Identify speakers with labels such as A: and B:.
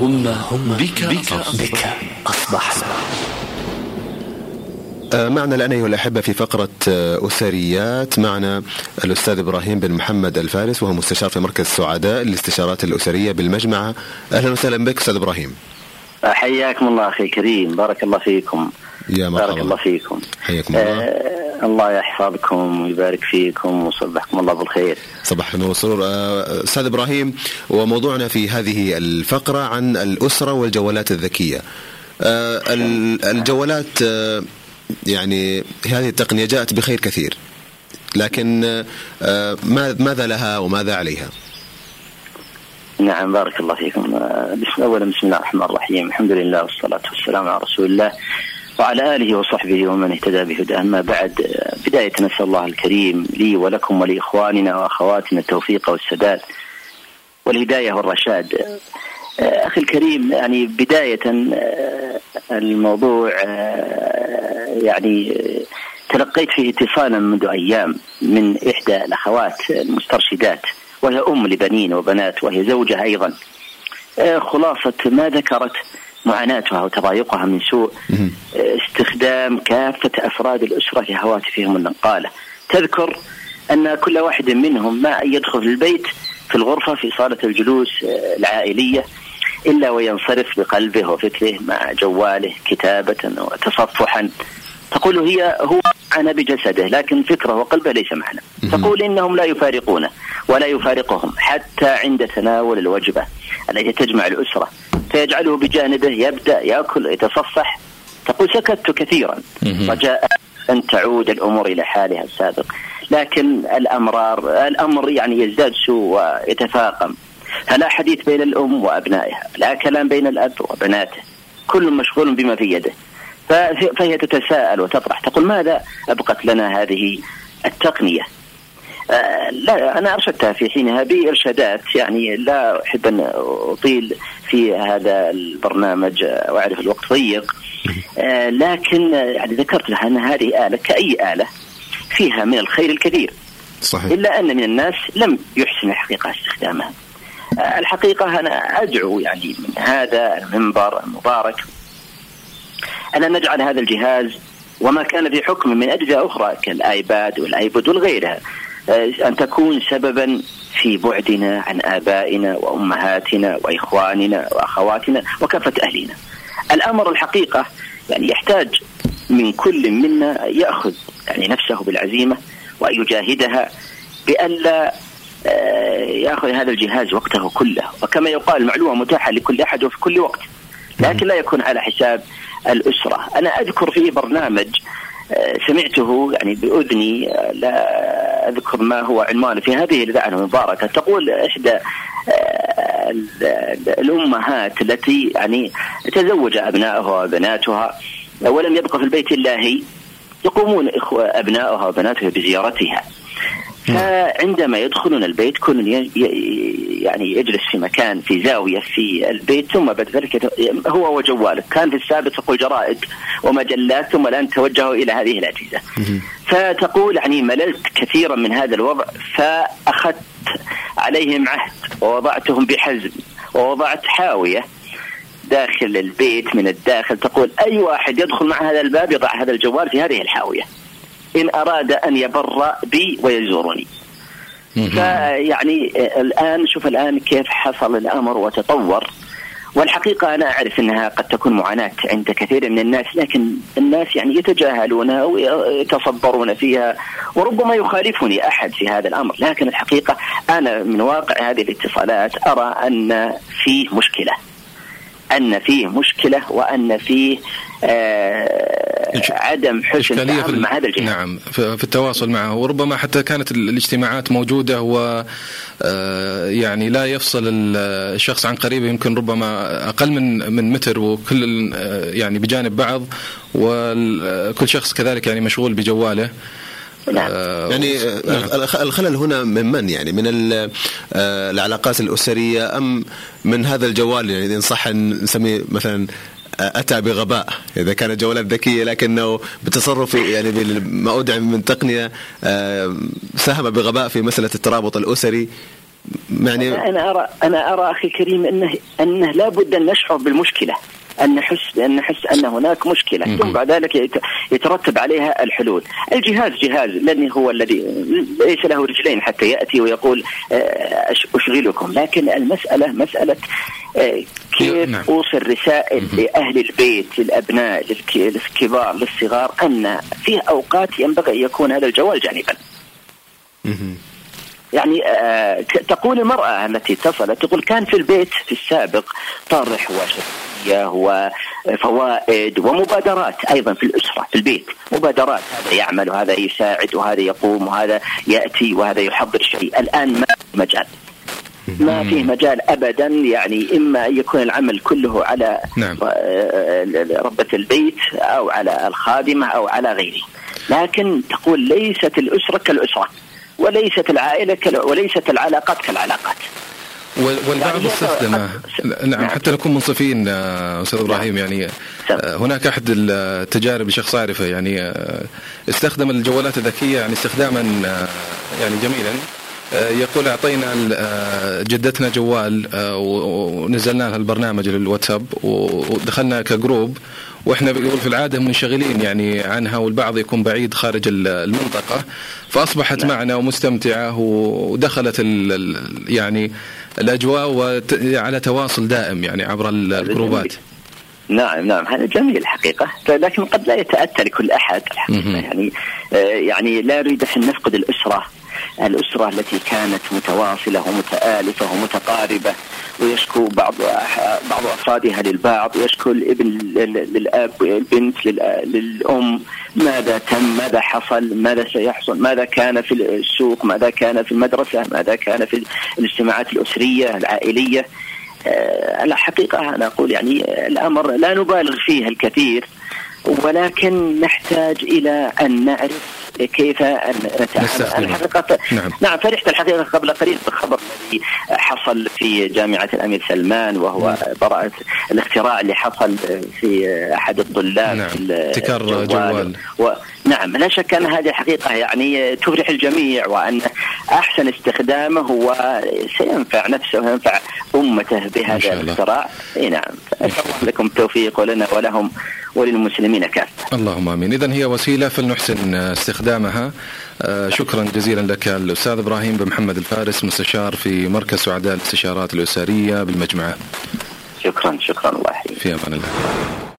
A: اللهم هم بك, بك, بك. أصبحنا.
B: آه، معنا الآن أيها الأحبة في فقرة آه، أسريات. معنا الأستاذ إبراهيم بن محمد الفارس وهو مستشار في مركز سعداء للاستشارات الأسرية بالمجمعة أهلا وسهلا بك أستاذ إبراهيم.
C: حياكم الله أخي كريم بارك الله فيكم.
B: يا مرحبا.
C: بارك الله فيكم.
B: حياكم الله.
C: آه الله يحفظكم ويبارك فيكم وصبحكم الله بالخير.
B: صباح النور. والسرور آه، أستاذ إبراهيم وموضوعنا في هذه الفقرة عن الأسرة والجوالات الذكية. آه، ال- الجوالات آه، يعني هذه التقنية جاءت بخير كثير لكن ما- ماذا لها وماذا عليها؟
C: نعم بارك الله فيكم. بسم أولا بسم الله الرحمن الرحيم. الحمد لله والصلاة والسلام على رسول الله. وعلى آله وصحبه ومن اهتدى بهداه. أما بعد بداية نسأل الله الكريم لي ولكم ولإخواننا وأخواتنا التوفيق والسداد والهداية والرشاد. أخي الكريم يعني بداية الموضوع يعني تلقيت فيه اتصالا منذ أيام من إحدى الأخوات المسترشدات وهي أم لبنين وبنات وهي زوجة أيضا. خلاصة ما ذكرت؟ معاناتها وتضايقها من سوء. آه، استخدام كافة أفراد الأسرة لهواتفهم النقالة تذكر أن كل واحد منهم ما يدخل البيت في الغرفة في صالة الجلوس آه، العائلية إلا وينصرف بقلبه وفكره مع جواله كتابة وتصفحا. تقول هي هو معنا بجسده لكن فكره وقلبه ليس معنا. تقول إنهم لا يفارقونه ولا يفارقهم حتى عند تناول الوجبة التي تجمع الأسرة. فيجعله بجانبه يبدأ يأكل يتصفح تقول سكت كثيرا. رجاء أن تعود الأمور إلى حالها السابق. لكن الأمرار الأمر يعني يزداد سوء ويتفاقم. فلا حديث بين الأم وأبنائها. لا كلام بين الأب وبناته. كل مشغول بما في يده. فهي تتساءل وتطرح. تقول ماذا أبقت لنا هذه التقنية؟ لا أنا أرشدتها في حينها بإرشادات يعني لا أحب أن أطيل في هذا البرنامج آه، وأعرف الوقت ضيق. آه، لكن آه، يعني ذكرت لها أن هذه آلة كأي آلة فيها من الخير الكثير.
B: صحيح.
C: إلا أن من الناس لم يحسن الحقيقة استخدامها. آه، الحقيقة أنا أدعو يعني من هذا المنبر المبارك أن نجعل هذا الجهاز وما كان في حكم من أجهزة أخرى كالآيباد والآيبود والغيرها آه، أن تكون سببا في بعدنا عن آبائنا وأمهاتنا وإخواننا وأخواتنا وكافة أهلنا. الأمر الحقيقة يعني يحتاج من كل منا يأخذ يعني نفسه بالعزيمة وأن يجاهدها بألا آه، يأخذ هذا الجهاز وقته كله. وكما يقال المعلومة متاحة لكل أحد وفي كل وقت لكن لا يكون على حساب الأسرة. أنا أذكر في برنامج آه، سمعته يعني بأذني آه، لا أذكر ما هو عنوانه في هذه الإذاعة المباركة. تقول إحدى آه، ال- ال- الأمهات التي يعني تزوج أبنائها وبناتها ولم يبقى في البيت إلا هي يقومون إخوة أبنائها وبناتها بزيارتها. فعندما يدخلون البيت كل يعني يجلس في مكان في زاوية في البيت ثم بعد ذلك هو وجواله كان في السابق تقول جرائد ومجلات ثم الآن توجهوا إلى هذه الأجهزة. فتقول يعني مللت كثيرا من هذا الوضع فأخذت عليهم عهد ووضعتهم بحزم ووضعت حاوية داخل البيت من الداخل. تقول أي واحد يدخل مع هذا الباب يضع هذا الجوال في هذه الحاوية. إن أراد أن يبر بي ويزورني. فيعني الآن شوف الآن كيف حصل الأمر وتطور. والحقيقة أنا أعرف أنها قد تكون معاناة عند كثير من الناس لكن الناس يعني يتجاهلونها ويتصبرون فيها وربما يخالفني أحد في هذا الأمر. لكن الحقيقة أنا من واقع هذه الاتصالات أرى أن فيه مشكلة. أن فيه مشكلة وأن فيه آه عدم حسن التعامل
D: ال-
C: مع هذا الجهاز
D: نعم في التواصل معه. وربما حتى كانت ال- الاجتماعات موجودة و آه، يعني لا يفصل ال- الشخص عن قريبه يمكن ربما أقل من من متر وكل آه، يعني بجانب بعض وكل شخص كذلك يعني مشغول بجواله.
C: نعم.
D: آه،
B: يعني آه، الخ- الخلل هنا من من يعني؟ من ال- آه، العلاقات الأسرية أم من هذا الجوال؟ يعني إن صح نسميه مثلا أتى بغباء. إذا كانت جوالات ذكية لكنه بتصرف يعني بما أدعم من تقنية آه، ساهم بغباء في مسألة الترابط الأسري.
C: يعني أنا أرى أنا أرى أخي الكريم أنه أنه لابد أن نشعر بالمشكلة. أن نحس أن نحس أن هناك مشكلة ثم بعد ذلك يترتب عليها الحلول. الجهاز جهاز لن هو الذي ليس له رجلين حتى يأتي ويقول آه، أشغلكم، لكن المسألة مسألة آه، كيف نعم. أوصل رسائل لأهل البيت للأبناء للكبار للصغار أن في أوقات ينبغي أن يكون هذا الجوال جانبا. يعني آه تقول المرأة التي اتصلت تقول كان في البيت في السابق طرح وشفية وفوائد ومبادرات أيضا في الأسرة في البيت. مبادرات هذا يعمل وهذا يساعد وهذا يقوم وهذا يأتي وهذا يحضر شيء. الآن ما في مجال. ما فيه مجال ابدا يعني إما ان يكون العمل كله على نعم. ربة البيت أو على الخادمة أو على غيره. لكن تقول ليست الأسرة كالأسرة وليست العائلة وليست العلاقات كالعلاقات.
D: والبعض يعني استخدم نعم،, نعم. حتى نكون منصفين آه، أستاذ نعم. إبراهيم يعني آه، هناك أحد التجارب شخص اعرفه يعني آه، استخدم الجوالات الذكية يعني استخداما يعني جميلا. يقول أعطينا جدتنا جوال ونزلنا لها البرنامج للواتساب ودخلنا كجروب. وإحنا بيقول في العادة منشغلين يعني عنها والبعض يكون بعيد خارج المنطقة. فأصبحت نعم. معنا ومستمتعة ودخلت يعني الأجواء على تواصل دائم يعني عبر الجروبات.
C: نعم نعم. هذا جميل الحقيقة. لكن قد لا يتأتى لكل أحد الحقيقة. يعني آه، يعني لا نريد أن نفقد الأسرة. الأسرة التي كانت متواصلة ومتآلفة ومتقاربة. ويشكو بعض بعض أفرادها للبعض يشكو الابن للأب والبنت للأم ماذا تم ماذا حصل ماذا سيحصل ماذا كان في السوق ماذا كان في المدرسة ماذا كان في الاجتماعات الأسرية العائلية. آه، الحقيقة أنا أقول يعني الأمر لا نبالغ فيه الكثير ولكن نحتاج إلى أن نعرف كيف نتعامل. الحقيقة نعم. نعم فرحت الحقيقة قبل قليل بالخبر الذي حصل في جامعة الأمير سلمان وهو نعم. براءة الاختراع اللي حصل في أحد الطلاب
D: نعم. في ابتكار جوال.
C: و... نعم لا شك أن هذه الحقيقة يعني تفرح الجميع وأن أحسن استخدامه هو سينفع نفسه وينفع أمته بهذا الاختراع. إي نعم. لكم التوفيق ولنا ولهم. وللمسلمين كافة.
D: اللهم آمين. اذا هي وسيلة فلنحسن استخدامها. آه، شكرا جزيلا لك الأستاذ إبراهيم بن محمد الفارس مستشار في مركز سعداء الاستشارات الأسرية بالمجمعه
C: شكرا شكرا الله
D: في أمان الله.